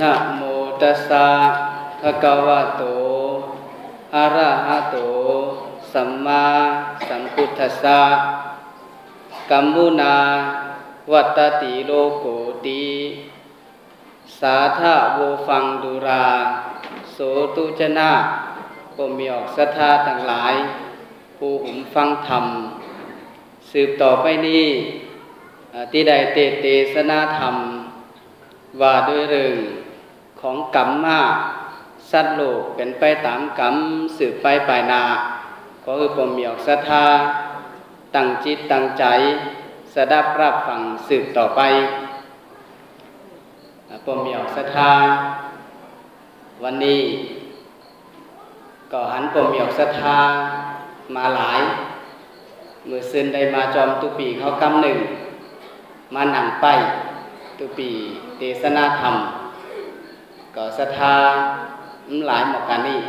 นะโมตัสสะภะคะวะโต อะระหะโต สัมมาสัมพุทธัสสะกัมมุนา วัตติโลโกติ สาธาโวฟังดุรา โสตุจนะปมีออกศรัทธาต่างหลาย ผู้หุมฟังธรรม สืบต่อไปนี้ที่ใดเตเตสนาธรรม ว่าด้วยเรื่องของกรรมมาสัตว์โลกเป็นไปตามกรรมสืบไปปลายนา ก็คือผมมีออกศรัทธาตั้งจิตตั้งใจสดับรับฟังสืบต่อไปผมมีออกศรัทธาวันนี้ ก็หันผมมีออกศรัทธามาหลายเมื่อซึนได้มาจอมตุปีเขากำหนึ่ง มานั่งไป ตุปีเทศนาธรรม ก็ศรัทธาหลายหมอกกันนี่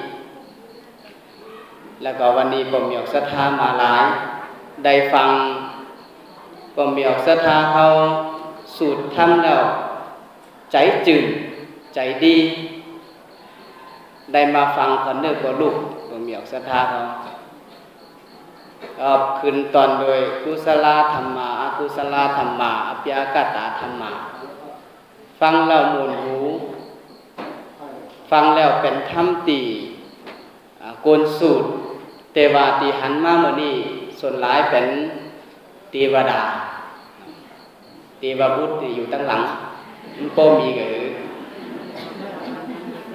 แล้วก็วันนี้ผมมีออกศรัทธามาหลาย ได้ฟังผมมีออกศรัทธาเขาสูตรทำแล้ว ใจจืดใจดี ได้มาฟังคนเนื้อคนลูกผมมีออกศรัทธาเขาก็ขึ้นตอนโดยกุศลธรรมาอกุศลธรรมาอภิยากตาธรรมา ฟังแล้วมูลหูฟังแล้วเป็นธรรมตีโกนสูตรเทวาตีหันมาเมื่อนี้ส่วนหลายเป็นเทวดาเทวบุตรอยู่ตั้งหลังมันโปมีก็คือ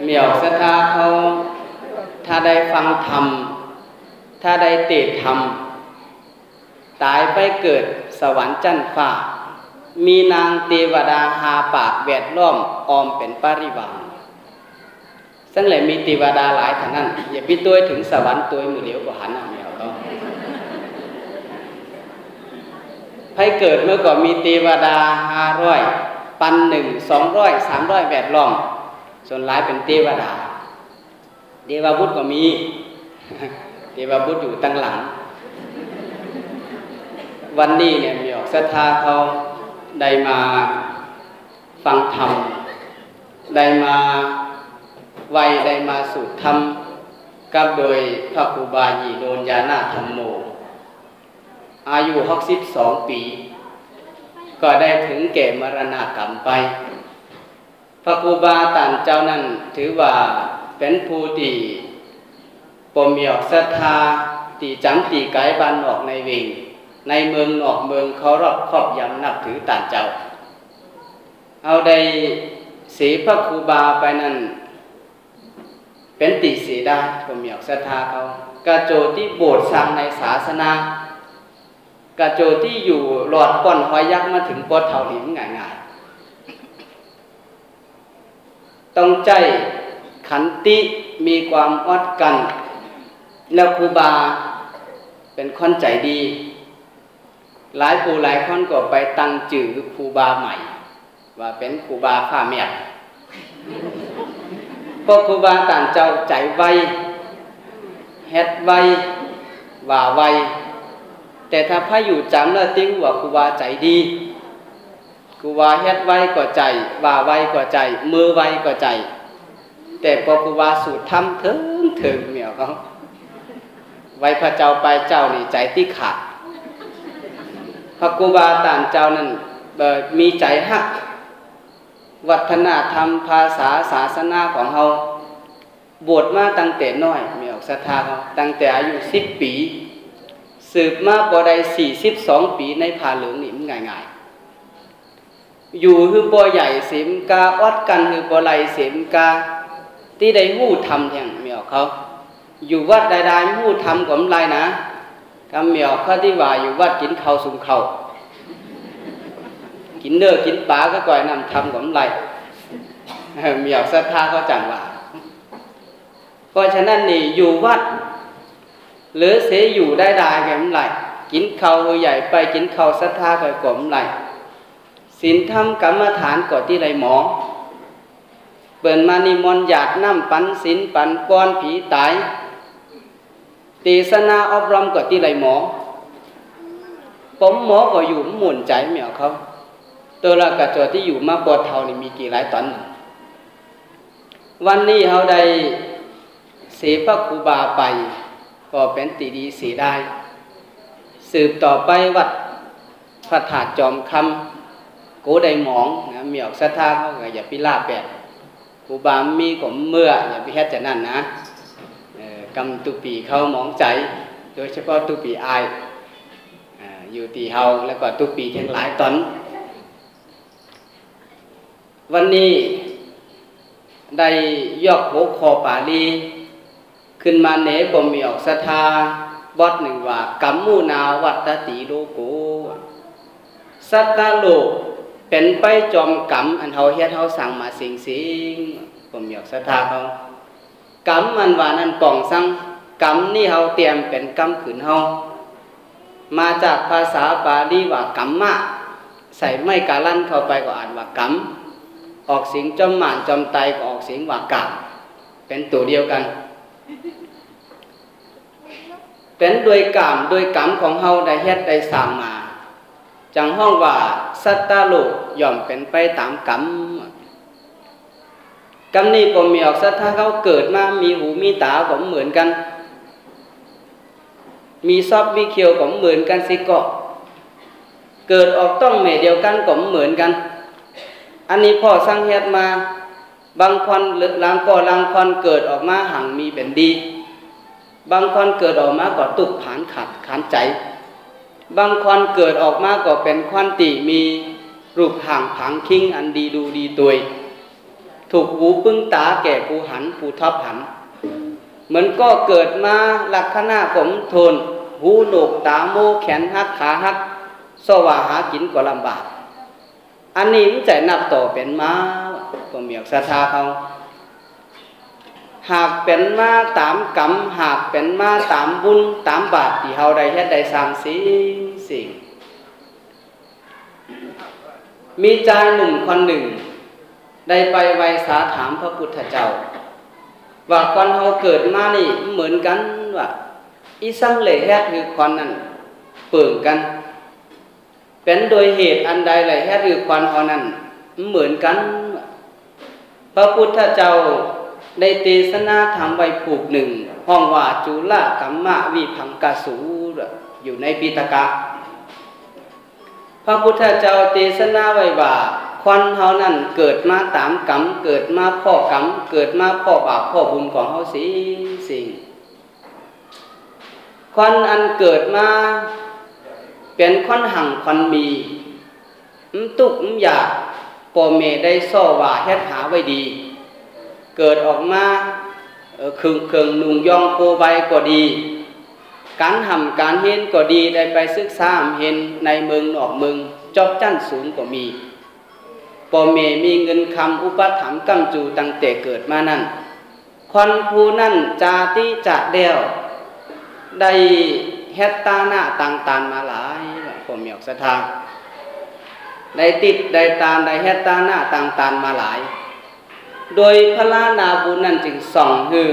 เหมียวศรัทธาเขาถ้าได้ฟังธรรม ถ้าได้เตะธรรม ตายไปเกิดสวรรค์จันทร์ฟ้า มีนางเทวดาหาปากแวดล้อมออมเป็นปริวารซึ่งเลยมีเทวดาหลายท่านนั้นอย่าไปตัวถึงสวรรค์ตัวมือเหลียวกว่าหันอะไม่เอาต้องให้เกิดเมื่อก่อนมีเทวดาห้าร้อยปันหนึ่งสองร้อยสามร้อยแวดล้อมส่วนหลายเป็นเทวดา เทวบุตรก็มีเทวบุตรอยู่ตั้งหลัง วันนี้เนี่ยมีออกศรัทธาเขา ได้มาฟังธรรม ได้มาไวได้มาสู่ธรรมกับโดยพระครูบายีโดนยานาธรรมโม อายุหกสิบสองปี ก็ได้ถึงแก่มรณกรรมไป พระครูบาตันเจ้านั้นถือว่าเป็นผู้ที่ปมมีอกศรัทธาตีจังตีไกบ้านนอกในเวง ในเมืองนอกเมืองเขารอบครอบยำนับถือต่านเจ้า เอาได้สีพระครูบาไปนั่น เป็นติสีได้ปมมีออกศรัทธาเขากระโจที่โบสถ์สร้างในศาสนากระโจที่อยู่หลอดป้อนหอยยักษ์มาถึงปอดเท่าหลิมง่ายๆ ต้องใจขันติมีความอดกัน แล้วครูบาเป็นคนใจดี หลายผู้หลายคนก็ไปตั้งจื่อครูบาใหม่ ว่าเป็นครูบาผ้าแม่พวกครูบาต่างเจ้าใจไวเฮ็ดไวว่าไวแต่ถ้าพระอยู่จำแล้วติ้งว่าครูบาใจดีครูบาเฮ็ดไวก็ใจ ว่าไวก็ใจ มือไวก็ใจ แต่พอครูบาสูตรทำถึงถึงเหมียวเขาไว้พระเจ้าไปเจ้านี่ใจที่ขาด พระครูบาต่างเจ้านั้นมีใจฮัก วัฒนธรรมภาษาศาสนาของเขาบวชมาตั้งแต่น้อย มีออกศรัทธาเขาตั้งแต่อายุสิบปี สืบมาบ่ได้สี่สิบสองปีในผาเหลืองนี่มันง่ายๆ อยู่คือบ่ใหญ่เสมกาอดกันคือบ่ไหลเสมกาที่ได้หู้ทำอย่างมียวเขา อยู่วัดใดๆหู้ทำกับไรนะ กำเมียวเขาที่ว่าอยู่วัดกินเขาสุมข้ากินเนื้อกินปลาก็ก่อยนำทำกับไรเมียวศรัทธาเขาจังว่าเพราะฉะนั้นนี่อยู่วัด หรือเสยอยู่ได้ได้แก่มไรกินเขาวใหญ่ไปกินเขาศรัทธาก็กลมไรศีลธรรมกรรมฐานก่อที่ไรหมอเปิ่นมานิมนต์หยาดน้ำปันศีลปันป้อนผีตาย ตีสนาอบรมก็ที่ไรหมอผมหมอก็อยู่หมุนใจเหมียวเขาตัวละกระจอที่อยู่มาปวดเท่านี่มีกี่หลายตอนวันนี้เขาได้เสียพระครูบาไป ก็เป็นตีดีเสียได้ สืบต่อไปวัดพระธาตุจอมคำโกได้หมองนะเมีออกศรัทธาเขาก็อย่าพิลาแปดคูบามีก็เมื่ออย่าไปแค่จะนั่นนะ กำตุปีเขามองใจ โดยเฉพาะตุปีอายอยู่ตีเฮาแล้วก็ตุปีทั้งหลายตอน วันนี้ได้ยกหัวคอปาลีขึ้นมาเนก็มีออกศรัทธาบอดหนึ่งว่ากัมมูนาวัตติโลโกสัตตาโลกเป็นไปจอมกรรมอันเฮาเฮ็ดเฮาสั่งมาสิงสิงก็มีออกศรัทธาเขา กรรมมันว่านั้นป่องสังกรรมนี่เฮาเตรียมเป็นกรรมขืนเฮามาจากภาษาบาลีว่ากรรมะใส่ไม่กาลั่นเข้าไปก็อ่านว่ากรรมออกเสียงจอมหมานจอมไตก็ออกเสียงว่ากรรมเป็นตัวเดียวกัน เป็นโดยกรรมโดยกรรมของเฮาได้เฮ็ดได้สร้างมา จังห้องว่าสัตตาโลกย่อมเป็นไปตามกรรม กรรมนี้ผมมีออกสัทธาเขาเกิดมามีหูมีตาผมเหมือนกัน มีซอบมีเขียวผมเหมือนกันสิเกาะเกิดออกต้องเมเดียวกันผมเหมือนกัน อันนี้พ่อสร้างเฮ็ดมา บางคนหรือลางก่อลางคนเกิดออกมาหังมีเป็นดี บางคนเกิดออกมาก็ตุกผานขัดขานใจ บางคนเกิดออกมาก็เป็นควันติมีรูปห่างผังคิงอันดีดูดีตัว ถูกหูปึ้งตาแก่ผู้หันผู้ทับหันเหมือนก็เกิดมาลักษณะผมทน หูโหนกตาโมแขนหักขาหักสว่าหากินก็ลำบาก อันนี้มันจะนับต่อเป็นมาก็มีอศรัทธาเขาหากเป็นมาตามกรรม หากเป็นมาตามบุญตามบาปที่เฮาได้เฮ็ดได้สร้างสิ่งสิ่ง มีชายหนุ่มคนหนึ่ง ได้ไปไวสาถามพระพุทธเจ้า ว่าคนเฮาเกิดมานี่เหมือนกันว่าอีสังเหลแฮดคือคนนั้นเปิ่งกัน เป็นโดยเหตุอันใดเลยแฮดคือคนเฮานั้นเหมือนกัน พระพุทธเจ้าได้เทศนาธรรมไว้ผูกหนึ่ง ห้องว่าจุลกัมมะวิพังกสูอยู่ในปิตกะ พระพุทธเจ้าเทศนาไว้ว่า คนเฮานั้นเกิดมาตามกรรมเกิดมาพ่อกรรมเกิดมาพ่อบาปพ่อบุญของเฮาสิสิ่งคนอันเกิดมาเป็นคนหังคนมีมตุกมอยากพ่อแม่ได้ซ่อว่าเฮ็ดหาไว้ดี เกิดออกมาเคืองเคืองนุงยองโคใบก็ดี การทำการเห็นก็ดีได้ไปศึกษาเห็นในเมืองนอกเมืองจอบจั้นสูงก็มี พ่อแม่มีเงินคำอุปถัมภ์กำจูตั้งแต่เกิดมานั่นคนผู้นั่นจาติจะเดียวได้เฮ็ดตาหน้าต่างตานมาหลายผมมีออกสถาได้ติดได้ตานได้เฮ็ดตาหน้าต่างตานมาหลาย โดยพระลานาบุญนั่นจึงส่องคือ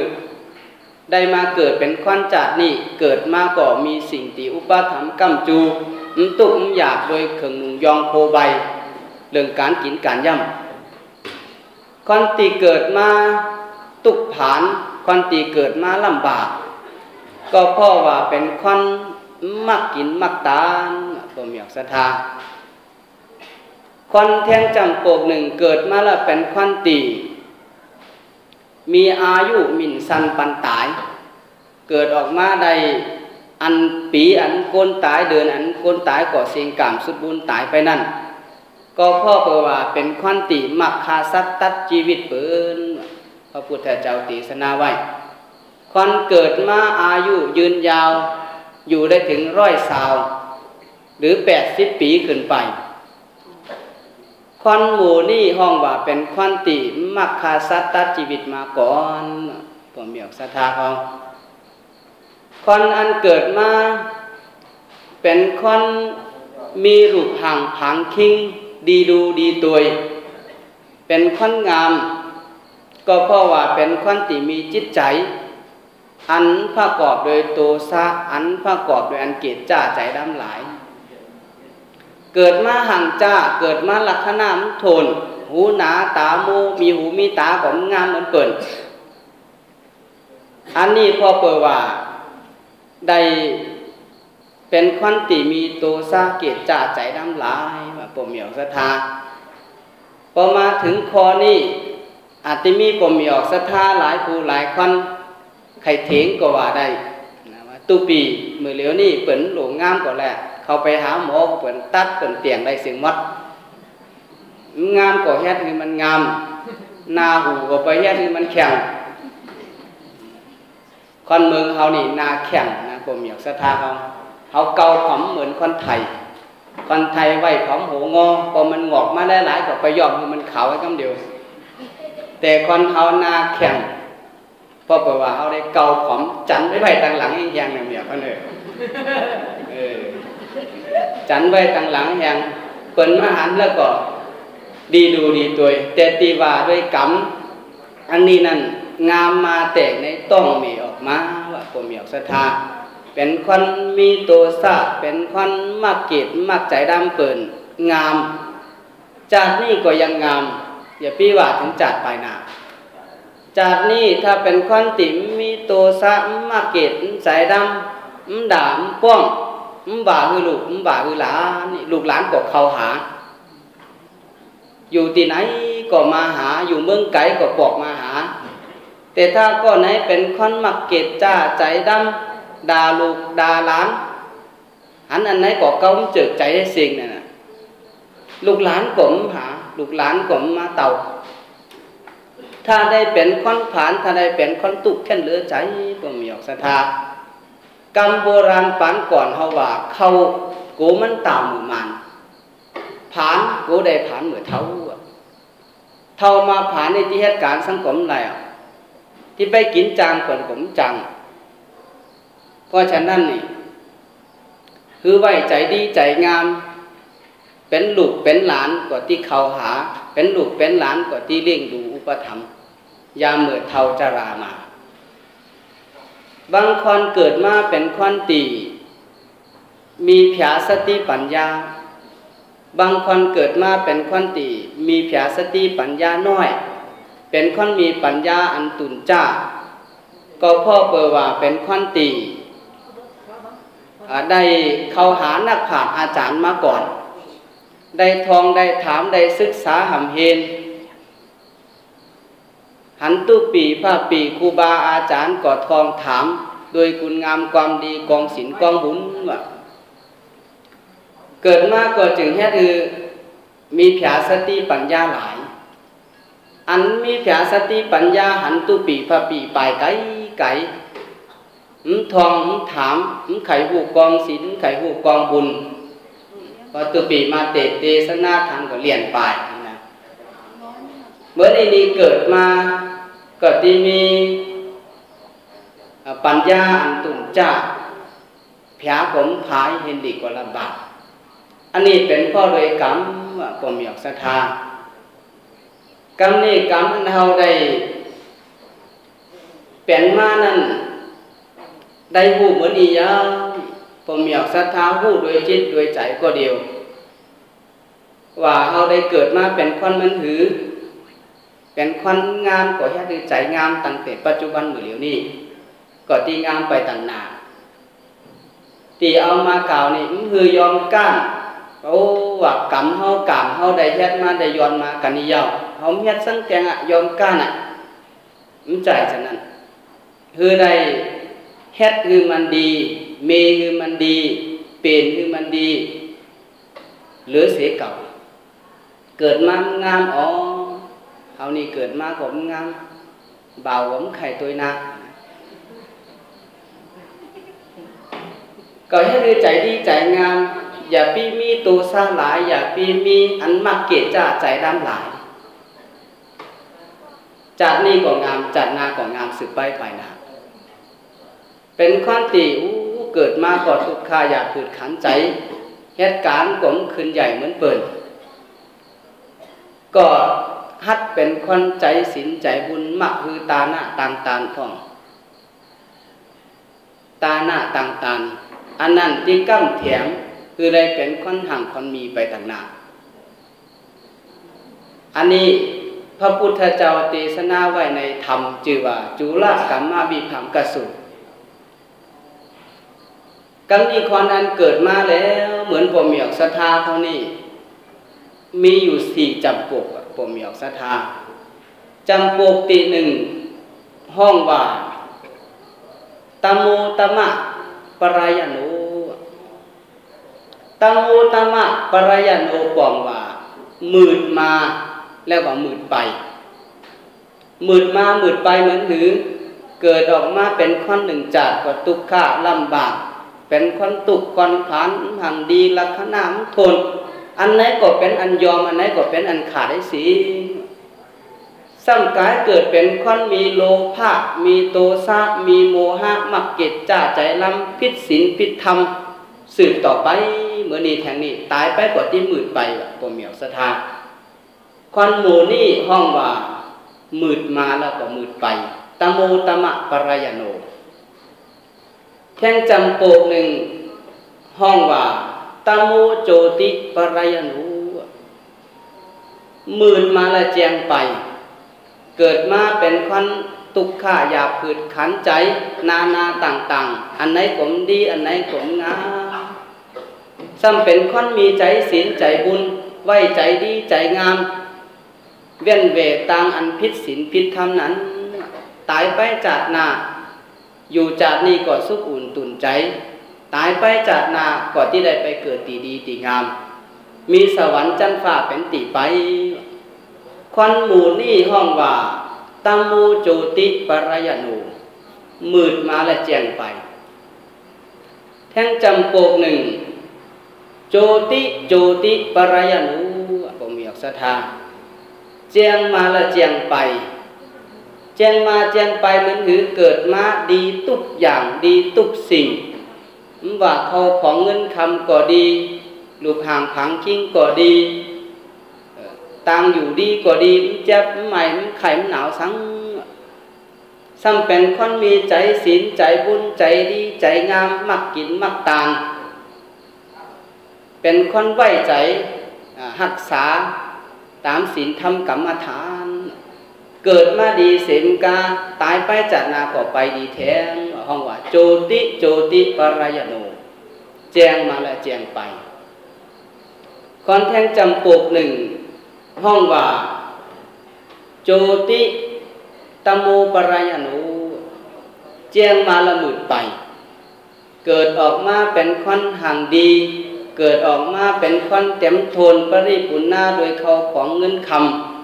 ได้มาเกิดเป็นควันจัดนี่เกิดมาก็มีสิ่งตีอุปถัมภ์กำจูมตุกมอยากโดยเข่งนุงยองโพใบ เรื่องการกินการย่ำควันตีเกิดมาตุกผานควันตีเกิดมาลำบาก ก็พราะว่าเป็นควันมักกินมักตานก็มีออกศรัทธาควันแทงจำโปกหนึ่งเกิดมาแล้วเป็นควันตีมีอายุหมิ่นสันปันตาย เกิดออกมาได้อันปีอันโกนตายเดินอันโกนตายก่อเสียงกามสุดบุญตายไปนั่น ก็พ่อเปว่าเป็นควันติมักคาสัตตัดชีวิตเปินพระพุทธเจ้าตีสนาไว้ควันเกิดมาอายุยืนยาวอยู่ได้ถึงร้อยสาว หรือแปดสิบปีขึ้นไปควันหมูนี่ห้องว่าเป็นควันติมักคาสัตตัดชีวิตมาก่อนผมมีออกศรัทธาเขาควันอันเกิดมาเป็นควันมีรูปห่างผังคิง ดีดูดีตัวยเป็นคนงาม ก็เพราะว่าเป็นควันติมีจิตใจ อันประกอบโดยโตซะอันประกอบโดยอันเกตจ้าใจดำหลาย เกิดมาห่างจ้าเกิดมาลักษณะมโทน หูหนาตาโมมีหูมีตาผมงามเหมือนเปิ่นอันนี้พ่อเปิดว่าได้ เป็นควันติมีโตซาเกตจ่าใจน้ำลายว่าปมเหมียวศรัทาพอมาถึงคอนี่อาจจะมีปมเหมียวศรัทาหลายผู้หลายควันไข่เถงก็ว่าได้ตุปีมือเหลียวนี่เปิ่นหลงงามก็แหละเขาไปหาหมอเปิ่นตัดเปิ่นเตียงได้เสียงมัดงามก็เฮ็ดให้มันงามหน้าหูก็ไปเฮ็ดให้มันแข็งคนเมืองเฮานี่หน้าแข็งนะผมอยากศรัทาเขา เขาเกาผมเหมือนคนไทย คนไทยไว้ผมหัวงอพอมันงอกมาได้หลายก็ไปยอมมันขาวไว้คำเดียว แต่คนเฮาหน้าแข็งเพราะว่าเขาได้เกาผมจันไว้ไว้ตั้งหลังแหงๆเนี่ยเมียเพิ่นเอ้ยจันไว้ตั้งหลังแหงเปิ้นมาหันแล้วก็ ดีดูดีตัวแต่ตีว่าด้วยกรรมอันนี้นั่นงามมาแตกในต้องมีออกมาว่าผมมีออกศรัทธา เป็นคนมีตัวซาเป็นคนมักเกตมักใจดำเปิ่นงามจากนี้ก็ยังงาม อย่าพี่ว่าถึงจัดไปหนาจากนี้ถ้าเป็นคนติมมีตัวซะมักเกตใจดำมด่ามป้องมบ่าคือลูกมบ่าคือหลานนี่ลูกหลานก็เขาหา อยู่ที่ไหนก็มาหา อยู่เมืองไกลก็บอกมาหา แต่ถ้าก็ไหนเป็นคนมักเกตจ้าใจดำ ด่าลูกด่าหลานหันอันไหนก็ก้าเจิกใจได้สิ่งนั่นน่ะลูกหลานก็มหาลูกหลานก็มาเต่าถ้าได้เป็นคนผานถ้าได้เป็นคนตุกแค่เหลือใจก็มีออกศรัทธากรรมโบราณปานก่อนเฮาว่าเขาโกมันตามมือมันผานโกได้ผานเหมือนเท่าเท่ามาผานในที่เหตุการณ์สังคมอะไรอะที่ไปกินจางก่อนผมจัง เพราะฉะนั้นนี่คือไว้ใจดีใจงาม เป็นลูกเป็นหลานก็ที่เขาหา เป็นลูกเป็นหลานก็ที่เลี้ยงดูอุปถัมภ์ยามเมื่อเท่าจารามา บางคนเกิดมาเป็นคนตีมีผาสติปัญญา บางคนเกิดมาเป็นคนตีมีผาสติปัญญาน้อย เป็นคนมีปัญญาอันตุนจ้า ก็พ่อเปิดว่าเป็นคนตี ได้เข้าหานักผ่านอาจารย์มาก่อน ได้ทองได้ถามได้ศึกษาหำเฮนหันตุปีพระปีครูบาอาจารย์ก็ทองถาม โดยคุณงามความดีกองศิลกองบุญว่าเกิดมาก็จึงเฮ็ดคือมีผาสติปัญญาหลาย อันมีผาสติปัญญาหันตุปีพระปีปลายไกไก่ม ทองมถามมไขหูกองศิลไขหูกองบุญพอตุปีมาเตเตสนาทางก็เลียนปลายนะเมื่อนี้เกิดมาก็ที่มีปัญญาอันตุนจ้าผาผมผายเห็นดีกว่าลำบากอันนี้เป็นพ่อโดยกรรมว่าผมอยากศรัทธากรรมนี้กรรมเราได้เป็นมานั้น ได้หูเหมือนอียาผมอยากศรัทธาหูโดยจิตโดยใจก็เดียว ว่าเราได้เกิดมาเป็นคนมันถือ เป็นคนงามก็แค่ใจงามตั้งแต่ปัจจุบันมือเหลียวนี้ก็ตีงามไปต่างหนาตีเอามากล่าวนี่คือยอมก้านโอ้ว่ากรรมเฮากรรมเฮาได้เฮ็ดมาได้ย้อนมากันนี่ยาวเฮาเฮ็ดสังแกงอะยอมก้านอะมันใจฉะนั้นคือได้ เฮ็ดคือมันดี เมคือมันดี เป็นคือมันดี เหลือเสียเก่า เกิดมางามอ๋อเฮานี่เกิดมาผมงามบ่าวผมไข่ตัวนาก็ให้ด้วยใจดีใจงาม อย่าปีมีตัวสร้างหลาย อย่าปีมีอันมักเกตจ้าใจดำหลายจัดนี่ก็งามจัดนาก็งามสืบไปไปนา เป็นความตีอู้เกิดมาก่อทุกขาอยากผืดขันใจเหตุการณ์ผมขึ้นใหญ่เหมือนเปิดก็ฮัดเป็นคนใจสินใจบุญมักคือตาหน้าต่างตานท่อง ตาหน้าต่างตานอันนั้นที่กั้มเถียงคือได้เป็นคนห่างคนมีไปต่างหน้าอันนี้พระพุทธเจ้าเทศนาไว้ในธรรมจือว่าจุลกัมมาวิภัมกสุ กำนี้คนอันเกิดมาแล้ว เหมือนปมเหมียกศรัทธาเขานี่ มีอยู่สี่จำปกปมเหมียกศรัทธาจำปกตีหนึ่งห้องว่าตโมตมะปรายโนตโมตมะปรายโนปองว่ามืดมาแล้วก็มืดไปมืดมามืดไปเหมือนหือเกิดออกมาเป็นคนหนึ่งจากก็ทุกข์ลำบาก เป็นคนตุกคนขันหังดีลักษณะมทน อันไหนก็เป็นอันยอม อันไหนก็เป็นอันขาดได้สีสังกายเกิดเป็นคนมีโลภะมีโตซะมีโมหะมักเกตจ้าใจลำพิษศีลพิษธรรมสืบต่อไปเมื่อนี้แทงนี้ ตายไปกว่าที่มืดไปปมเหมียวสถาควันหมูนี่ห้องว่า มืดมาแล้วก็มืดไปตะโมตมะปรายโน แท่งจำโปกหนึ่งห้องว่าตะโมโจติปรายโนมืดมาละแจงไป เกิดมาเป็นควันตุกข้าอยาผืดขันใจ นานาต่างๆ อันไหนผมดี อันไหนผมงามซ้ำเป็นคนมีใจศีลใจบุญ ไว้ใจดีใจงาม เวียนเวต่างอันพิษศีลพิษธรรมนั้น ตายไปจากนา อยู่จากนี่ก็สุขอุ่นตุนใจ ตายไปจากนาก็ที่ได้ไปเกิดตีดีตีงาม มีสวรรค์จันฟ้าเป็นตีไป ควันหมูนี่ห้องว่าตัมมูโจติปรยโนมืดมาและแจงไป แท่งจำโปกหนึ่ง โจติโจติปรยโนผมมีออกศรัทธาแจงมาและแจงไป แจ้งมาแจ้งไปเหมือนหือเกิดมาดีทุกอย่างดีทุกสิ่งว่าเขาของเงินคำก็ดีลูกห่างผังกิ้งก็ดีตังอยู่ดีก็ดีเจ็บใหม่มไข่มหนาวสังซ้ำเป็นคนมีใจศีลใจบุญใจดีใจงามมักกินมักตางเป็นคนไว้ใจหักษาตามศีลธรรมกรรมฐาน เกิดมาดีเสมกาตายไปจัดนาก็ไปดีแท้งห้องว่าโจติโจติปรายโนแจงมาแล้วแจงไปคอนแทงจำปกหนึ่งห้องว่า โจติตโมปรายโนแจงมาละหมุดไป เกิดออกมาเป็นคนห่างดี เกิดออกมาเป็นคนเต็มโทนปริปุณนาโดยเขาของเงินคำ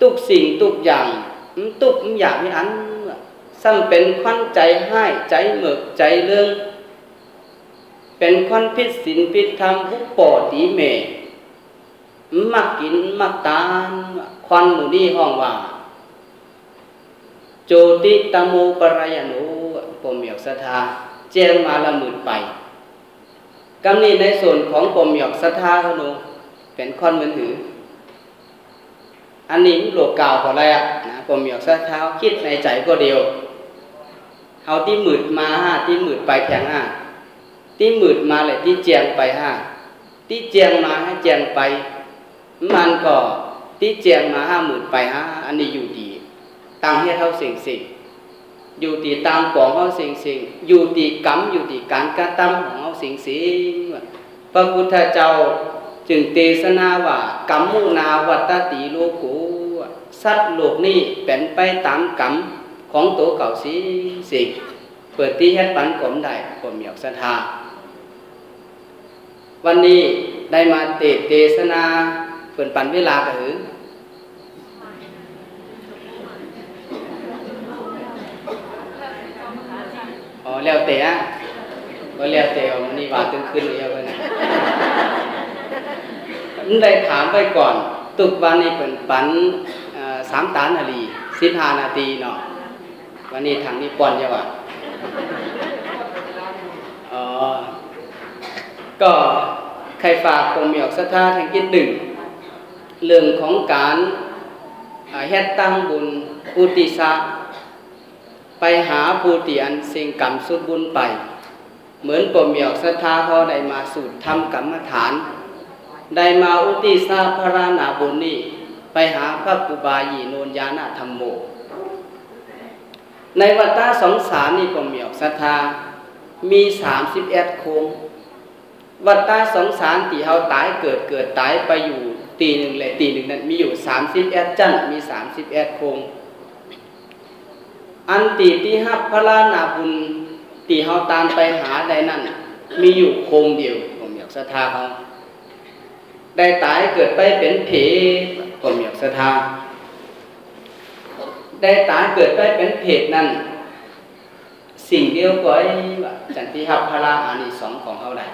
ทุกสิ่งทุกอย่างทุกอย่างไม่อันซ้ำเป็นคนใจให้ใจเมือกใจเรื่อง เป็นคนพิษสินพิษธรรมผู้ปอดีเมมักกินมักตานควันหมูนี่ห้องว่าโจติตโมปรายโนปมเหยกสทาแจ้งมาละหมืดไปกำนี้ในส่วนของปมเหยกสทาเขาโนเป็นคอนเหมือนหือ อันนี้โลวกกาวพอแล้วนะปมเหมียกสทาคิดในใจก็เดียวเอาที่หมืดมาห้าที่หมืดไปแทงห้าที่หมืดมาเลยที่เจียงไปห้าที่เจียงมาให้เจียงไป มันก็ที่เจียงมาห้าหมื่นไปฮะอันนี้อยู่ดีตังให้เท่าสิ่งสิ่งอยู่ตีตามปองเขาสิ่งสิ่งอยู่ตีกรรมอยู่ตีการกระทำของเขาสิ่งสิ่งพระพุทธเจ้า จึงเทศนาว่ากรรมมุนาวัตติโลกุสัตว์โลกนี้เป็นไปตามกรรมของตัวเก่าสิสิเปิดที่เฮ็ดปันกลมได้ผมอยากศรัทธาวันนี้ได้มาเตเทศนาเปิ่นปันเวลาก็หืออ๋อแล้วแต่ก็แล้วแต่มันนี่ว่าตึงขึ้นแล้วนะมัน ได้ถามไปก่อน ตุกวันนี้เปิ่นปันสามตานาลีสิบห้านาทีเนาะวันนี้ทางนี้ปอนจะว่าอ๋อ ก็ใครฝากคงมีออกสัทธาทางกิจหนึ่งเรื่องของการเฮ็ดตั้งบุญอุติสะไปหาผู้ที่อันสิ่งกรรมสุดบุญไป เหมือนปมเหมียวศรัทธาเขาได้มาสูตรทำกรรมฐาน ได้มาอุติสาพระนาบุญนี่ไปหาพระกุบายีโนนยานาธรรมโม ในวัฏสงสารนี่ผมมีออกศรัทธามีสามสิบเอ็ดโคงวัฏฏะสงสารตีเฮาตายเกิดเกิดตายไปอยู่ตีหนึ่งเลยตีหนึ่งนั้นมีอยู่สามสิบเอ็ดจันมีสามสิบเอ็ดโคงอันตีที่ฮับพระลานาบุญตีเฮาตามไปหาใดนั่นมีอยู่โคงเดียวผมอยากศรัทธาเขา ได้ตายเกิดไปเป็นเพผมอยากศรัทธาได้ตายเกิดไปเป็นเพศนั่นสิ่งเดียวก็ไอ้จันทิหับพระราอานิสงส์ของเขาได้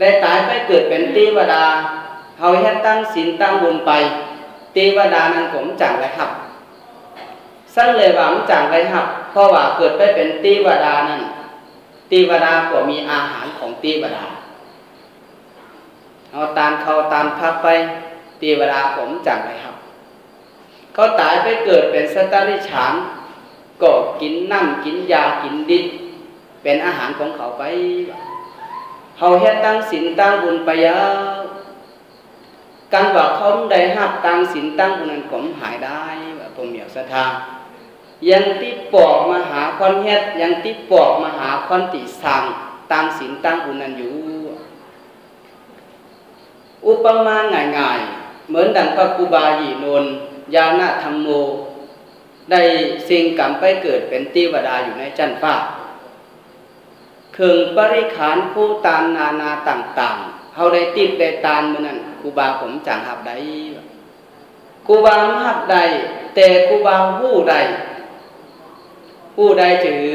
ได้ตายไปเกิดเป็นเทวดาเฮาเฮ็ดตั้งศีลตั้งบุญไปเทวดานั้นผมจังไรครับสั้นเลยว่ามันจังไรครับเพราะว่าเกิดไปเป็นเทวดานั้นเทวดาก็มีอาหารของเทวดา เอาตานเขาตานพักไปเวดาผมจังไรครับ เขาตายไปเกิดเป็นสตาริฉานก็กินน้ำกินยากินดินเป็นอาหารของเขาไปเขาเฮ็ดตั้งศีลตั้งบุญไปยาวการว่าเขาได้หับตั้งศีลตั้งบุญนั้นผมหายได้ว่าผมอยากศรัทธายังที่ปอกมาหาคอนเฮ็ดยังที่ปอกมาหาคอนติสั่งตั้งศีลตั้งบุญนั้นอยู่ อุปมาง่ายๆ เหมือนดังพระกุบายีนนยานาธรรมโม ได้สิ่งกรรมไปเกิดเป็นเทวดาอยู่ในจันฟ้าเคืองปริขานผู้ตานนานาต่างๆเขาได้ติดได้ตานมือนั้นครูบาผมจังหับได้ครูบาหับใดแต่ครูบาหู้ใดผู้ใดถือ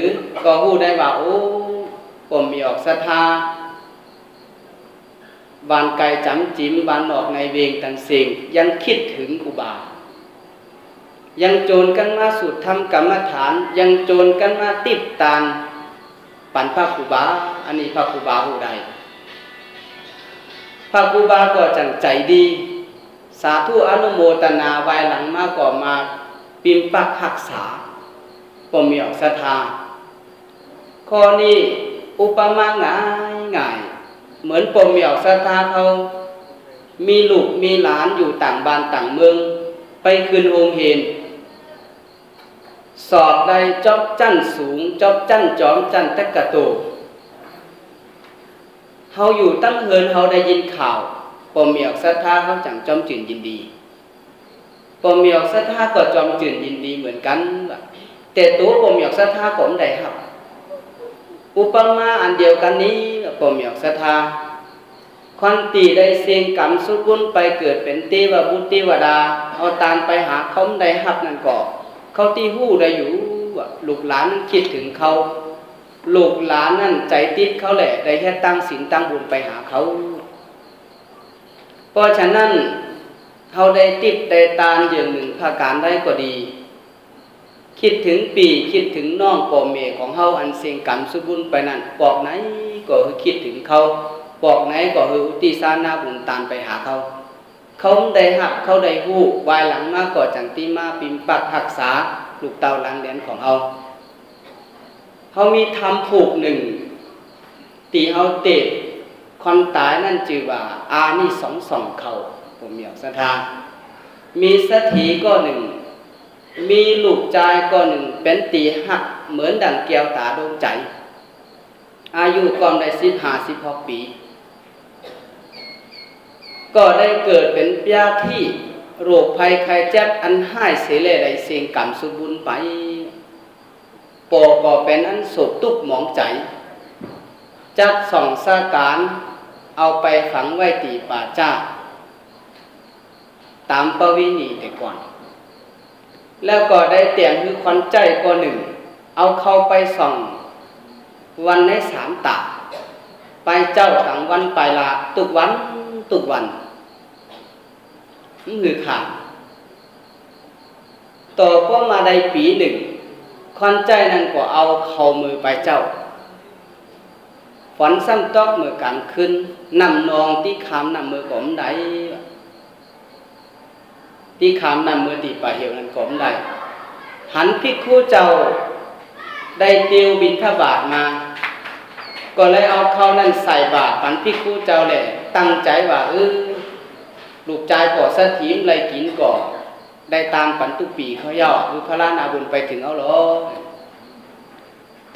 ก็หู้ได้ว่าโอ้ผมมีออกศรัทธา บานไกลจำจิมบานออกในเวงต่างสิ่ง ยังคิดถึงครูบายังโจรกันมาสุดทำกรรมฐาน ยังโจรกันมาติดตามปันพระครูบา อันนี้พระครูบาหูใดพระครูบาก็จังใจดี สาธุอนุโมทนาไว้หลังมาก่อมาปิมปักหักษาปมมีออกศรัทธาข้อนี้อุปมาง่ายง่าย เหมือนปมมีออกศรัทธาเขา มีลูกมีหลานอยู่ต่างบ้านต่างเมือง ไปคืนโฮมเฮนสอบได้จอบจั่นสูงจอบจั่นจอมจั่นตะกะโตเฮาอยู่ตั้งเฮินเฮาได้ยินข่าวปมมีออกศรัทธาเขาจังจอมจืนยินดีปมมีออกศรัทธาก็จอมจืนยินดีเหมือนกันแต่ตัวปมมีออกศรัทธาผมได้ครับ อุปมาอันเดียวกันนี้ ปมมีออกศรัทธาควันตีได้เสียงกรรมสุบุญไปเกิดเป็นเทวบุตรเทวดา เอาตานไปหาเขาได้หับนั่นก่อเขาตีหู้ได้อยู่ลูกหลานนั้นคิดถึงเขาลูกหลานนั่นใจติดเขาแหละได้แค่ตั้งศีลตั้งบุญไปหาเขา เพราะฉะนั้นเขาได้ติดได้ตานอย่างหนึ่งภาการได้ก็ดี คิดถึงปีคิดถึงน้องปอเมของเขาอันเสียงกรรมสุบุญไปนั่นปอกไหน ก็คือคิดถึงเขาบอกไหนก็คืออุติสานาบุญตานไปหาเขา เขาได้หักเขาได้หู้วายหลังมากก่อจังตีมาปิมปักหักษาลูกเตาหลังเดียนของเขาเขามีทำผูกหนึ่งตีเขาเตะคนตายนั่นจือว่า อานี่สองสองเขาผมอยากสถามีสถีก็หนึ่ง มีลูกใจก็หนึ่ง เป็นตีหักเหมือนดังเกียวตาดวงใจ อายุก่อนได้สิบห้าสิบหกปี ก็ได้เกิดเป็นปยาที่โรคภัยไข้เจ็บอันห้ายเสเลได้เสียงกรรมสุบุญไปปอก็เป็นอันโศกตุกหมองใจ จัดส่องสาการเอาไปฝังไว้ตีป่าจ้า ตามประวินีแต่ก่อน แล้วก็ได้เตียงคือควันใจก็หนึ่ง เอาเข้าไปส่อง วันในสามตาไปเจ้าต่างวันไปละตุกวันตุกวันนี่คือขาดต่อก็มาได้ปีหนึ่งควันใจนั้นก็เอาเข่ามือไปเจ้าฝนซ้ำตอกมือกันขึ้นนำนองที่ขามนำมือผมได้ที่ขามนำมือตีป่าเหี่ยวนั้นผมได้หันพิกคู่เจ้าได้เตียวบินทบาทมา ก็เลยเอาเขานั่นใส่บาตรปันพิกคู่เจ้าแหละตั้งใจว่าเออลูกใจก่อสักทีมไรกินก่อได้ตามปันตุปีเขาย่าคือพระรานาบุญไปถึงเอาหรอ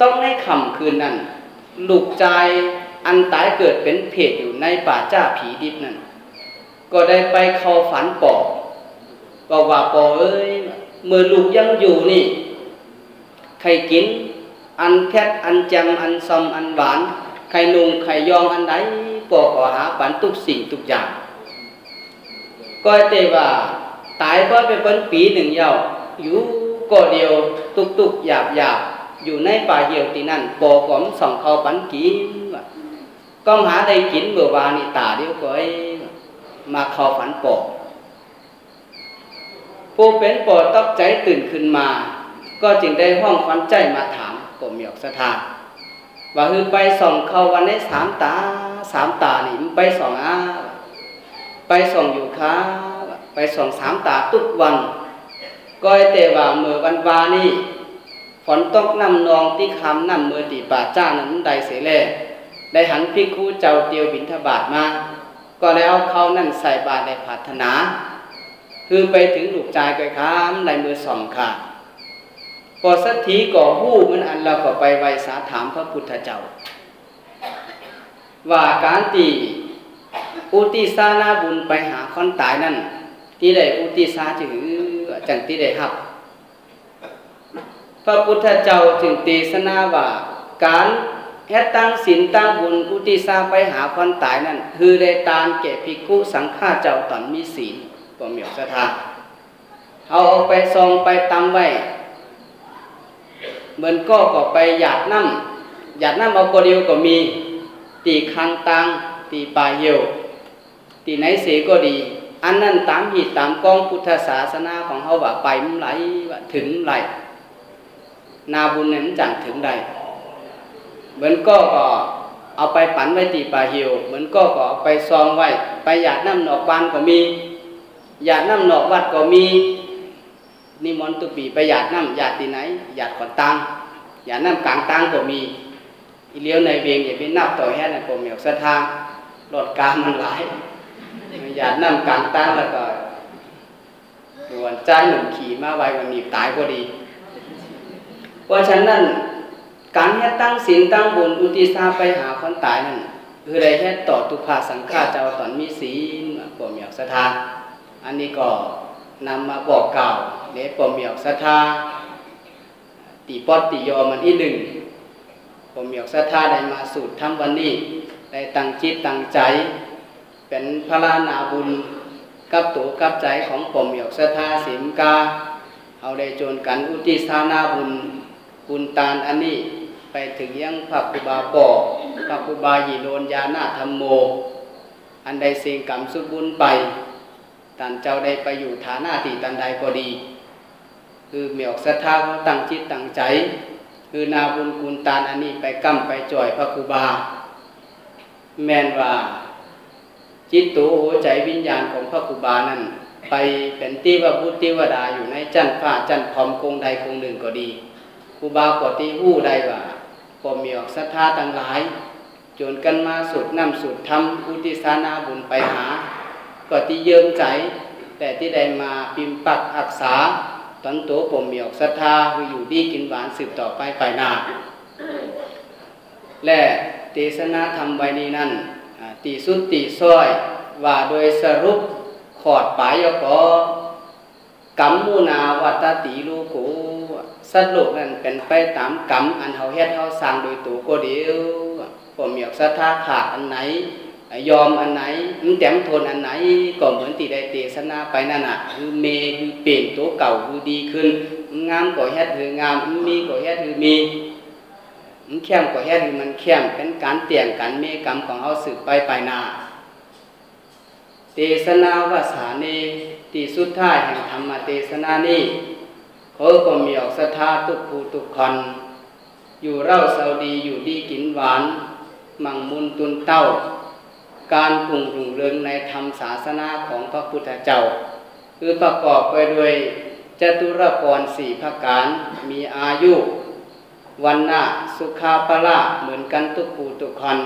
ต้องในคำคืนนั้นลูกใจอันตายเกิดเป็นเพศอยู่ในป่าจ้าผีดิบนั่นก็ได้ไปเข้าฝันปอบบอกว่าปอเอ้ยเมื่อลูกยังอยู่นี่ ใครกิน อันแคทอันแจมอันซอมอันหวานใครนุ่งใครยองอันใดปอกก็หาปันทุกสิ่งทุกอย่างก็แต่ว่าตายก็ไปเป็นปีหนึ่งเยาอยู่ก็เดียวตุกตุกหยาบหยาบอยู่ในป่าเหี่ยวที่นั่นปอผมส่องเขาปันกินก็หาได้กินเมื่อวานนี่ตาเดียวก็มาเขาฝันปอกผู้เป็นปอตกใจตื่นขึ้นมา ก็จึงได้ห้องฟันใจมาถาม ปมหยอกสถานว่าคือไปส่องเขาวันในสามตาสามตานี่ไปส่องอาไปส่องอยู่ค้าไปส่องสามตาทุกวันก็แต่ว่าเมื่อวันวานี่ฝนตกน้ำนองที่คำน้ำเมื่อตีป่าจ้านั้นได้เสียแล่ได้หันพิคูเจ้าเตียวบินทบาทมา ก็ได้เอาเขานั่นใส่บาตรในพัฒนา คือไปถึงลูกใจก็ค้ามในมือส่องขาด พอสักทีก่อหู้มันอันเราก็ไปไวสาถามพระพุทธเจ้า ว่าการตีอุติสานาบุญไปหาคนตายนั่นที่ได้อุติสาจือจังที่ได้หับ พระพุทธเจ้าจึงเทศนาว่าการเฮ็ดตั้งศีลตั้งบุญอุติสาไปหาคนตายนั่นคือได้ตานแก่ภิกขุสังฆาเจ้าตอนมีศีลก็มีศรัทธาเอาออกไปซองไปตำไว้ เหมือนก็ก็ไปหยาดน้ำหยาดน้ำเอากเดียวก็มี ตีคังตังตีปลาเหี่ยวตีไหนเสก็ดี อันนั้นตามหีตามกองพุทธศาสนาของเขาว่าไปมันไหลว่าถึงไหลนาบุญนั้นจังถึงใดเหมือนก็ก็เอาไปปั่นไว้ตีปลาเหี่ยวเหมือนก็ก็เอาไปซองไว้ ไปหยาดน้ำหนอกบานก็มีหยาดน้ำหนอกวัดก็มี นิมนต์ตุปีไปหยาดน้ำหยาดที่ไหนหยาดขอนตังหยาดน้ำกลางตังก็มีอีเลี้ยวในเวียงอย่าไปนับต่อแห่นะผมเหมียวสะทางรถกางมันหลายหยาดน้ำกลางตังแล้วก็วันใจหนุ่มขี่มาไว้วันนี้ตายก็ดี เพราะฉะนั้นการเฮ็ดตั้งศีลตั้งบุญอุทิศาไปหาคนตายนั่นคือได้เฮ็ดต่อตุภาสังฆาเจ้าตอนมีศีลผมเหมียวสะทางอันนี้ก็นำมาบอกกล่าว ในปมเมียวศรัทธาตีปอดตียอมันอีหนึ่งปมเหมียวศรัทธาได้มาสูตรทำวันนี้ได้ตั้งจิตตั้งใจ เป็นพระลานาบุญกับตัวกับใจของปมเหมียวศรัทธาสิมกา เอาได้โจนกันอุทิศานาบุญบุญตานอันนี้ไปถึงยังพระคุบาปอพระคุบายีโนนยานาธรรมโม อันใดเสียงกรรมสุบุญไปตันเจ้าได้ไปอยู่ฐานะที่ตันใดก็ดี คือเมียกศรัทธาเขาตั้งจิตตั้งใจ คือนาบุญกุลตานอันนี้ไปกำไปจ่อยพระครูบา แม่นว่าจิตตัวหัวใจวิญญาณของพระครูบานั้น ไปเป็นที่ว่าพุทธิวดาอยู่ในจันฟ้าจันพรอมคงใดคงหนึ่งก็ดีครูบาก็ตีหู้ได้ว่าพอมีออกศรัทธาตั้งหลายจนกันมาสุดน้ำสุดทำอุทิศานาบุญไปหา ก็ที่เยิมใจ แต่ที่ได้มาพิมปักอักษา ตอนโตผมมีออกศรัทธาคืออยู่ดีกินหวานสืบต่อไปไปนาและเทศนาธรรมไว้นี้นั่นตีสุดตีซ้อย ว่าโดยสรุปขอดปายก็กรรมมูนาวัตติลูกูสัตว์โลกนั้นเป็นไปตามกรรมอันเฮาเฮ็ดเฮาสร้างโดยตัวก็เดียวผมมีออกศรัทธาขาดอันไหน ยอมอันไหนมันแต้มทนอันไหนก็เหมือนที่ได้เทศนาไปนั่นน่ะคือเมคือเปลี่ยนตัวเก่าคือดีขึ้นงามก็เฮ็ดคืองามมีก็เฮ็ดคือมีมันเข้มก็เฮ็ดคือมันเข้มเป็นการเตี่ยงกันเมกรรมของเฮาสืบไปไปนาเทศนาวาสานีที่สุดท้ายแห่งธรรมเทศนานี้เขาก็มีออกศรัทธาทุกผู้ทุกคนอยู่เล่าเสาดีอยู่ดีกินหวาน มังมุนตุนเต้า การปรุงรุ่งเรืองในธรรมศาสนาของพระพุทธเจ้า คือประกอบไปด้วยจตุรพรสี่ประการมีอายุวันนาสุขาปละเหมือนกันทุกผู้ทุกคน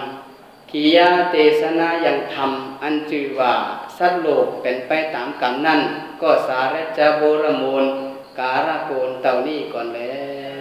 ขียาเตสนาอย่างธรรม อันจือว่า สัตโลกเป็นไปตามกรรมนั่น ก็สารจะโบรมูล การะโกนเต่านี้ก่อนแล้ว